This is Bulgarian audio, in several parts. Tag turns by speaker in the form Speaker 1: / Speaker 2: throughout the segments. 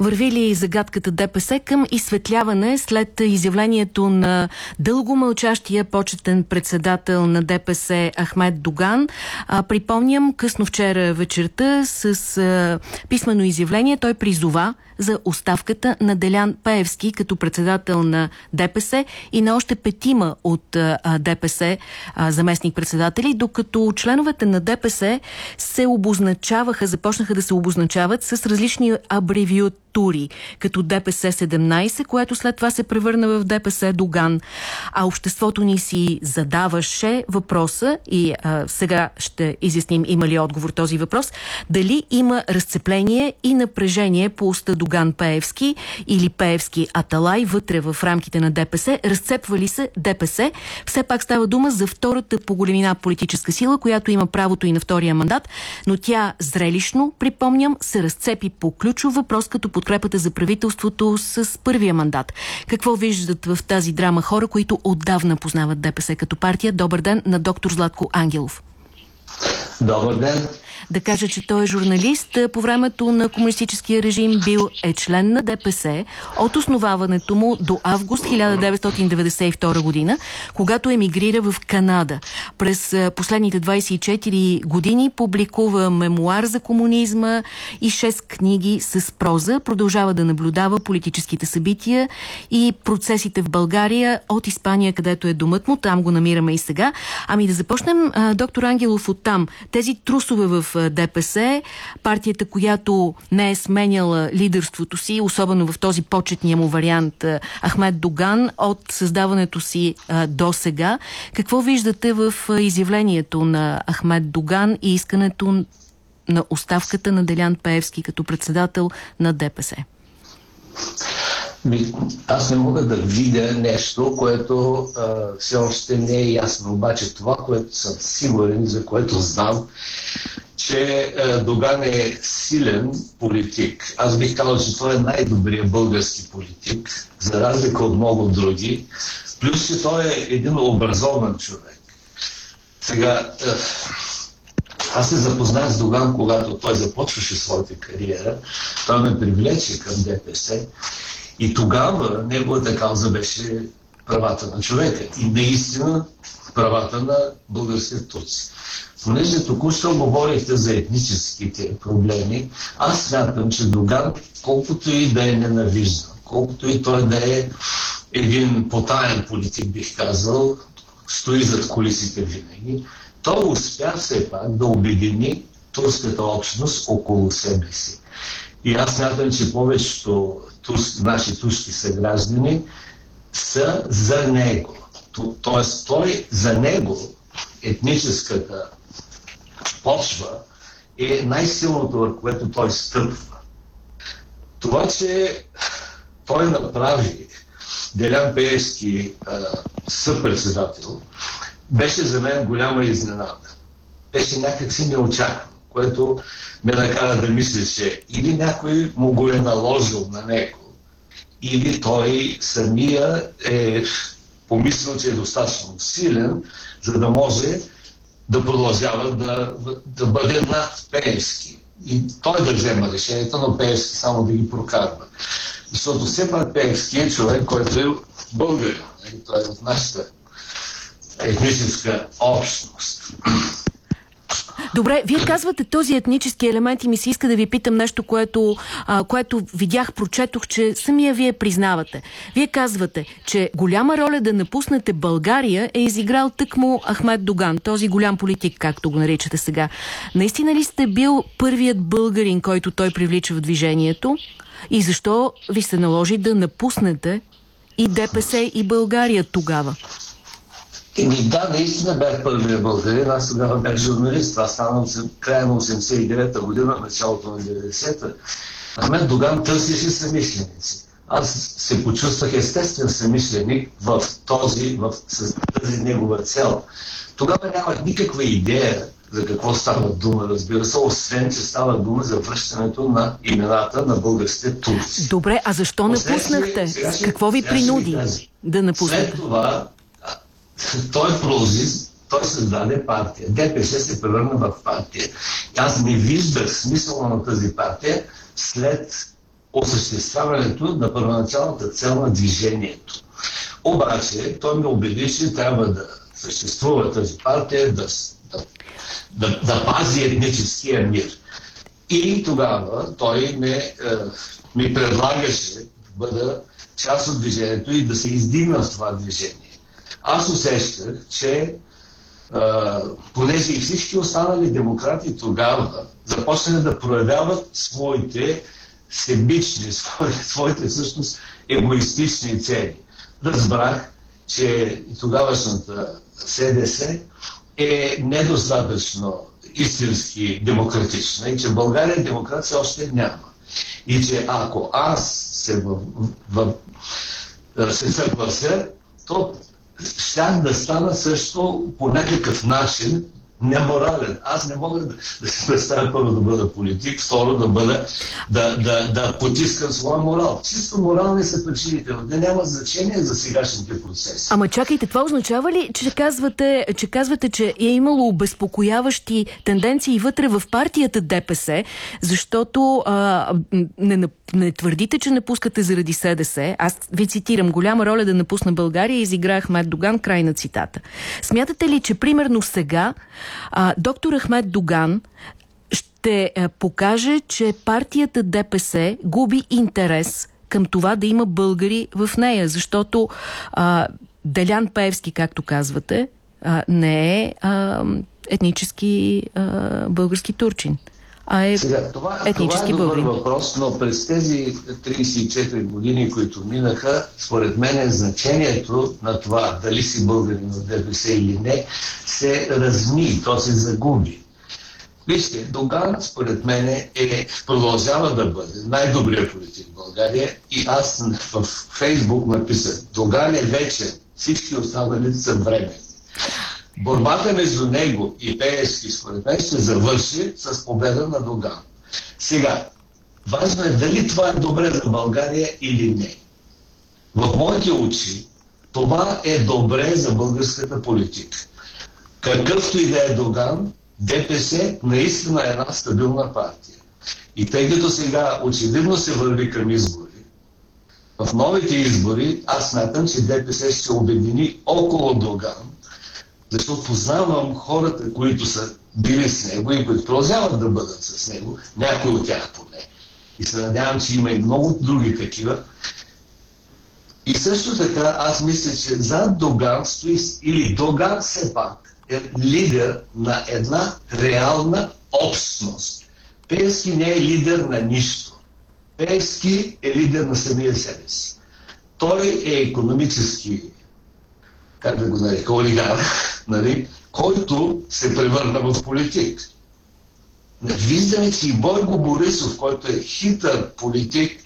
Speaker 1: Върви ли загадката ДПС към изсветляване след изявлението на дълго мълчащия почетен председател на ДПС Ахмед Доган? А, припомням, късно вчера вечерта с а, писмено изявление той призова за оставката на Делян Пеевски като председател на ДПС и на още петима от а, ДПС заместник-председатели, докато членовете на ДПС се обозначаваха, започнаха да се обозначават с различни абревиатури структури, като ДПС 17, което след това се превърна в ДПС Доган. А обществото ни си задаваше въпроса и а, сега ще изясним има ли отговор този въпрос, дали има разцепление и напрежение по уста Доган Пеевски или Пеевски Аталай вътре в рамките на ДПС. Разцепва ли се ДПС? Все пак става дума за втората по големина политическа сила, която има правото и на втория мандат, но тя зрелищно, припомням, се разцепи по ключов въпрос като под подкрепата за правителството с първия мандат. Какво виждат в тази драма хора, които отдавна познават ДПС като партия? Добър ден на доктор Златко Ангелов.
Speaker 2: Добър ден
Speaker 1: да кажа, че той е журналист. По времето на комунистическия режим бил е член на ДПС от основаването му до август 1992 година, когато емигрира в Канада. През последните 24 години публикува мемуар за комунизма и 6 книги с проза. Продължава да наблюдава политическите събития и процесите в България от Испания, където е домът му. Там го намираме и сега. Ами да започнем, доктор Ангелов, от там. Тези трусове в ДПС, партията, която не е сменяла лидерството си, особено в този почетния му вариант Ахмед Доган от създаването си до сега. Какво виждате в изявлението на Ахмед Доган и искането на оставката на Делян Пеевски като председател на ДПС?
Speaker 2: Аз не мога да видя нещо, което а, все още не е ясно. Обаче това, което съм сигурен, за което знам, че а, Доган е силен политик. Аз бих казал, че той е най-добрият български политик, за разлика от много други. Плюс, че той е един образован човек. Сега, а, аз се запознах с Доган, когато той започваше своята кариера. Той ме привлече към ДПС. И тогава неговата кауза беше правата на човека. И наистина правата на българските турци. Понеже току-що говорихте за етническите проблеми, аз смятам, че Доган, колкото и да е ненавиждан, колкото и той да е един потаен политик, бих казал, стои зад колисите винаги, той успя все пак да обедини турската общност около себе си. И аз смятам, че повечето туш, наши турски съграждани са за него. Тоест той за него етническата почва е най-силното, върху което той стъпва. Това, че той направи Делян Пеевски съпредседател, беше за мен голяма изненада. Беше някакси неочаквано което ме накара да мисля, че или някой му го е наложил на него, или той самия е помислил, че е достатъчно силен, за да може да продължава да, да бъде над Пеевски. И той да взема решението, но Пеевски само да ги прокарва. Защото все пак Пеевски е човек, който е българин. Нали? Той е от нашата етническа общност.
Speaker 1: Добре, вие казвате този етнически елемент и ми се иска да ви питам нещо, което, а, което видях, прочетох, че самия вие признавате. Вие казвате, че голяма роля да напуснете България е изиграл тъкмо Ахмед Доган, този голям политик, както го наричате сега. Наистина ли сте бил първият българин, който той привлича в движението? И защо ви се наложи да напуснете и ДПС и България тогава?
Speaker 2: Еми да, наистина бях първият българин. Аз тогава бях журналист. Стана в края на 89-та година, началото на 90-та. А мен Доган търсеше самишленици. Аз се почувствах естествен самишленик в този, в, с тази негова цел. Тогава нямах никаква идея за какво става дума, разбира се, освен, че става дума за връщането на имената на българските турци.
Speaker 1: Добре, а защо напуснахте? Какво ви принуди да напуснете?
Speaker 2: След това той прози, той създаде партия. ДПС се превърна в партия. Аз не виждах смисъла на тази партия след осъществяването на първоначалната цел на движението. Обаче той ме убеди, че трябва да съществува тази партия, да, да, да, да пази етническия мир. И тогава той ме, е, ми предлагаше да бъда част от движението и да се издигна в това движение. Аз усещах, че а, понеже и всички останали демократи тогава започнаха да проявяват своите себични, своите, своите всъщност егоистични цели. Разбрах, че тогавашната СДС е недостатъчно истински демократична и че България демокрация още няма. И че ако аз се, в, в, се съглася, то щях да стана също по някакъв начин неморален. Аз не мога да, да се представя първо да бъда политик, второ да бъда, да, да, да потискам своя морал. Чисто морални са причините, но те няма значение за сегашните процеси.
Speaker 1: Ама чакайте, това означава ли, че казвате, че казвате, че е имало обезпокояващи тенденции вътре в партията ДПС, защото а, не, не твърдите, че напускате заради СДС. Аз ви цитирам, голяма роля да напусна България изигра Ахмед Доган, край на цитата. Смятате ли, че примерно сега а, доктор Ахмед Доган ще а, покаже, че партията ДПС губи интерес към това да има българи в нея, защото а, Делян Пеевски, както казвате, а, не е а, етнически а, български турчин а е Сега, това, етнически
Speaker 2: това
Speaker 1: е добър
Speaker 2: въпрос, но през тези 34 години, които минаха, според мен значението на това дали си българин от ДПС или не, се разми, то се загуби. Вижте, Доган, според мен, е, продължава да бъде най-добрият политик в България и аз в Фейсбук написах, Доган е вече, всички останали са време борбата между него и Пеевски, според мен, ще завърши с победа на Доган. Сега, важно е дали това е добре за България или не. В моите очи това е добре за българската политика. Какъвто и да е Доган, ДПС наистина е една стабилна партия. И тъй като сега очевидно се върви към избори, в новите избори аз смятам, че ДПС ще обедини около Доган защото познавам хората, които са били с него и които продължават да бъдат с него, някои от тях поне. И се надявам, че има и много други такива. И също така, аз мисля, че зад Доган стои, или Доган все пак е лидер на една реална общност. Пески не е лидер на нищо. Пески е лидер на самия себе си. Той е економически как да го нарека, олигарх, нали, който се превърна в политик. Виждаме, че и Бойко Борисов, който е хитър политик,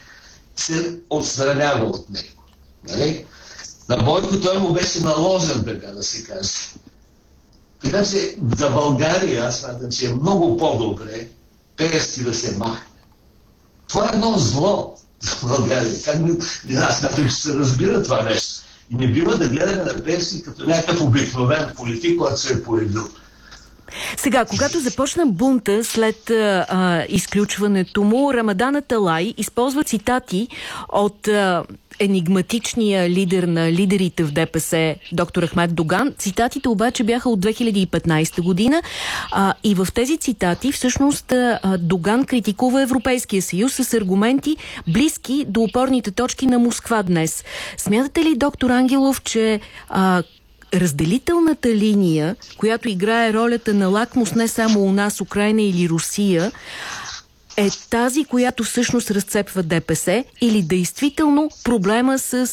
Speaker 2: се отстранява от него. Нали? На Бойко той му беше наложен, така да се каже. Така че за България аз смятам, че е много по-добре Пеевски да се махне. Това е едно зло за България. Как не, аз смятам, че се разбира това нещо. И не бива да гледаме на Певски като някакъв обикновен политик, който се е появил.
Speaker 1: Сега, когато започна бунта след а, изключването му, Рамадана Талай използва цитати от а, енигматичния лидер на лидерите в ДПС, доктор Ахмед Доган. Цитатите обаче бяха от 2015 година а, и в тези цитати всъщност а, Доган критикува Европейския съюз с аргументи близки до опорните точки на Москва днес. Смятате ли, доктор Ангелов, че а, разделителната линия, която играе ролята на лакмус не само у нас, Украина или Русия, е тази, която всъщност разцепва ДПС или действително проблема с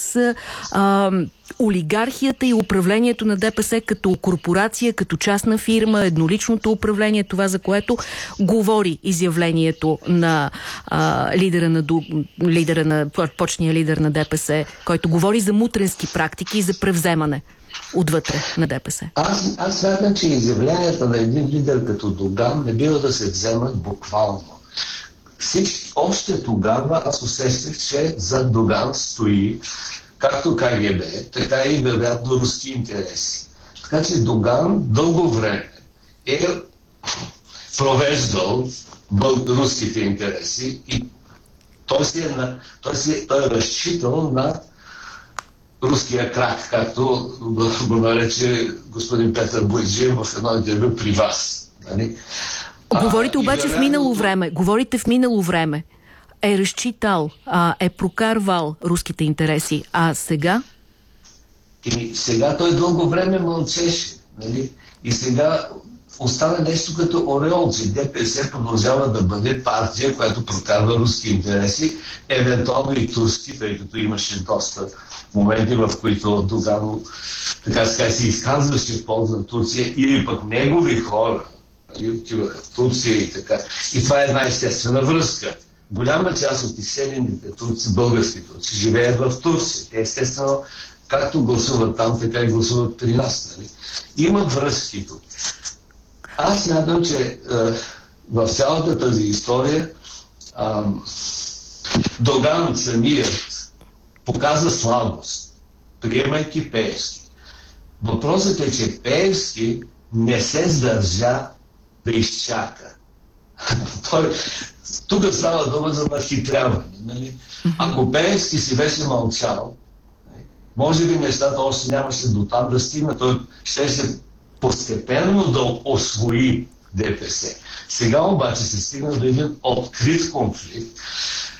Speaker 1: а, олигархията и управлението на ДПС като корпорация, като частна фирма, едноличното управление, това за което говори изявлението на а, лидера на, лидера на почния лидер на ДПС, който говори за мутренски практики и за превземане отвътре на ДПС?
Speaker 2: Аз, аз смятам, че изявленията на един лидер като Доган не бива да се вземат буквално. Всички, още тогава аз усещах, че за Доган стои както КГБ, така и вероятно руски интереси. Така че Доган дълго време е провеждал руските интереси и Той си е, той си е, е разчитал на руския крак, както го нарече господин Петър Бойджиев в едно интервю при вас. Нали?
Speaker 1: Говорите обаче в минало време. Говорите в минало време. Е разчитал, а, е прокарвал руските интереси. А сега?
Speaker 2: И сега той дълго време мълчеше. Нали? И сега остана нещо като ореол, че ДПС продължава да бъде партия, която прокарва руски интереси, евентуално и турски, тъй като имаше доста моменти, в които Догано така ска се изказваше в полза на Турция, или пък негови хора нали, отиваха в Турция и така. И това е една естествена връзка. Голяма част от изселените турци, български турци, живеят в Турция. Те естествено както гласуват там, така и гласуват при нас. Нали? Има връзки тук. Аз смятам, че е, в цялата тази история е, Доган самият показа слабост, приемайки Пеевски. Въпросът е, че Пеевски не се сдържа да изчака. Той, тук става дума за нахитряване. Нали? Ако Пеевски си беше мълчал, може би нещата още нямаше до там да стигна. Той ще се постепенно да освои ДПС. Сега обаче се стигна до един открит конфликт,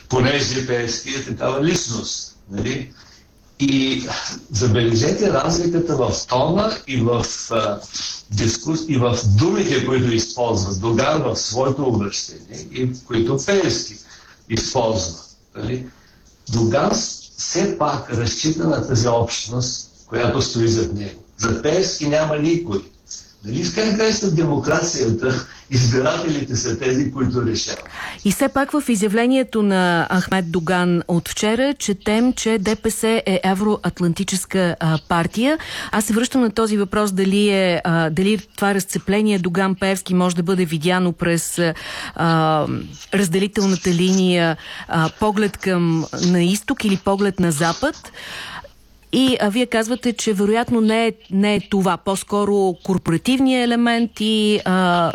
Speaker 2: понеже Пеевски е такава личност. Нали? И забележете разликата в тона и в а, дискус, и в думите, които използва Доган в своето обращение и които Пеевски използва. Нали? Доган все пак разчита на тази общност, която стои зад него. За Пеевски няма никой. Нали в край демокрацията избирателите са тези, които решават.
Speaker 1: И все пак в изявлението на Ахмед Доган от вчера четем, че ДПС е евроатлантическа а, партия. Аз се връщам на този въпрос дали, е, а, дали това разцепление Доган-Певски може да бъде видяно през а, разделителната линия а, поглед към на изток или поглед на запад. И а, вие казвате, че вероятно не е, не е това, по-скоро корпоративния елемент и а,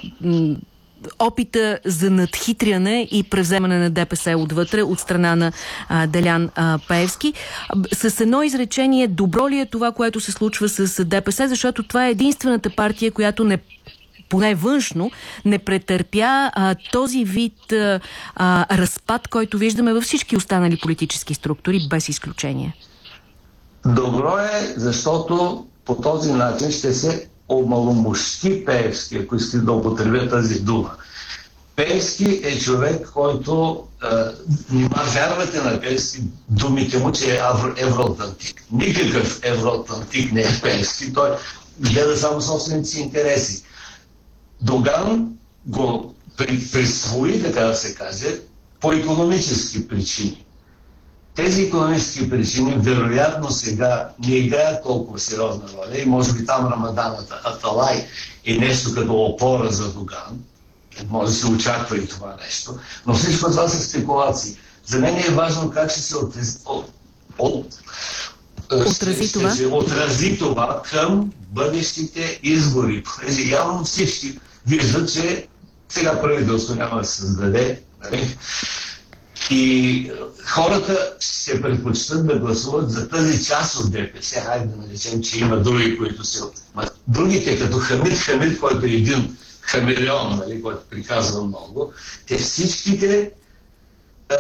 Speaker 1: опита за надхитряне и превземане на ДПС отвътре от страна на а, Делян а, Паевски. С едно изречение, добро ли е това, което се случва с ДПС, защото това е единствената партия, която не поне външно, не претърпя а, този вид а, разпад, който виждаме във всички останали политически структури, без изключение.
Speaker 2: Добро е, защото по този начин ще се омаломощи Пеевски, ако искате да употребя тази дума. Пеевски е човек, който нима вярвате на Пеевски думите му, че е евроатлантик. Никакъв евроатлантик не е Пеевски. Той гледа само собствените си интереси. Доган го присвои, така да се каже, по економически причини. Тези економически причини вероятно сега не играят толкова сериозна роля и може би там Рамаданата Аталай е нещо като опора за Доган. Може да се очаква и това нещо. Но всичко това са спекулации. За мен е важно как ще се отрази, от, от,
Speaker 1: отрази, ще, това? Ще
Speaker 2: отрази това към бъдещите избори. Понеже явно всички виждат, че сега правителство няма да се създаде. Нали? И е, хората се предпочитат да гласуват за тази част от ДПС. Хайде да наречем, че има други, които се... Другите, като Хамид Хамид, който е един хамелеон, нали, който приказва много, те всичките е,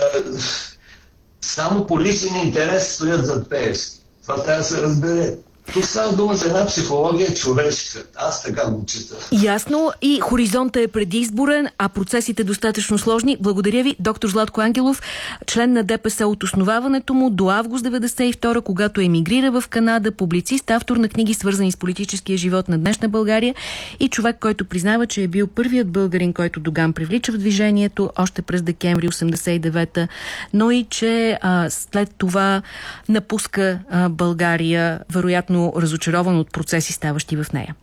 Speaker 2: само по личен интерес стоят зад Пеевски. Това трябва да се разбере. Тук става дума за една психология човешка. Аз така го чета.
Speaker 1: Ясно. И хоризонта е предизборен, а процесите достатъчно сложни. Благодаря ви, доктор Златко Ангелов, член на ДПС от основаването му до август 92 когато емигрира в Канада, публицист, автор на книги свързани с политическия живот на днешна България и човек, който признава, че е бил първият българин, който Доган привлича в движението още през декември 89-та, но и че а, след това напуска а, България, вероятно разочарован от процеси, ставащи в нея.